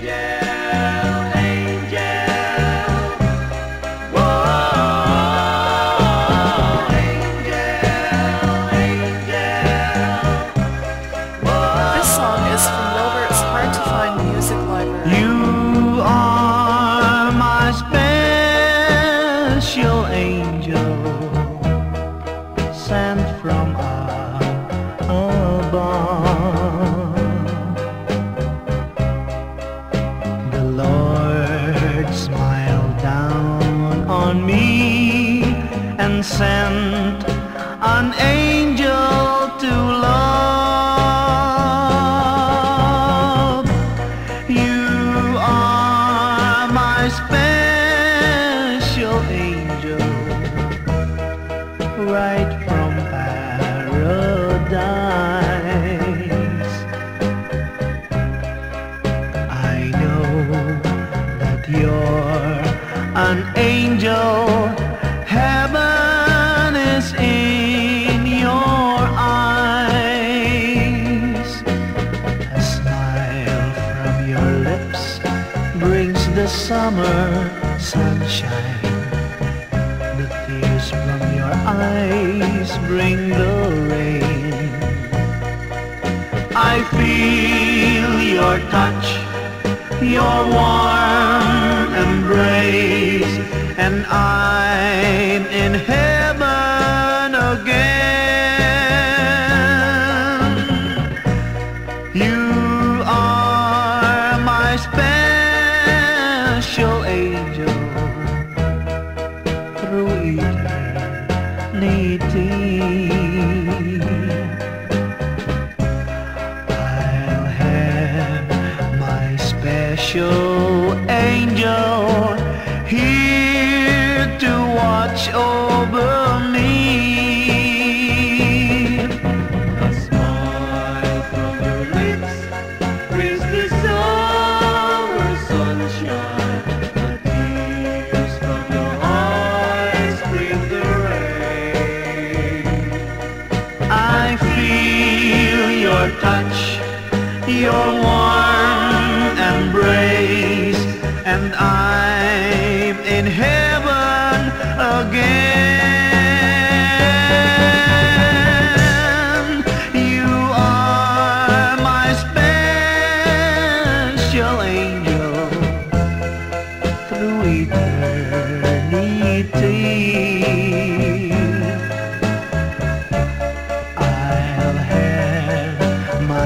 This song is from Milbert's Hard to Find Music sent an angel to love. You are my special angel, right from paradise. I know that you're an angel summer sunshine. The tears from your eyes bring the rain. I feel your touch, your warm eternity. I'll have my special touch, your warm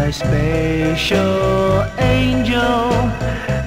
my special angel.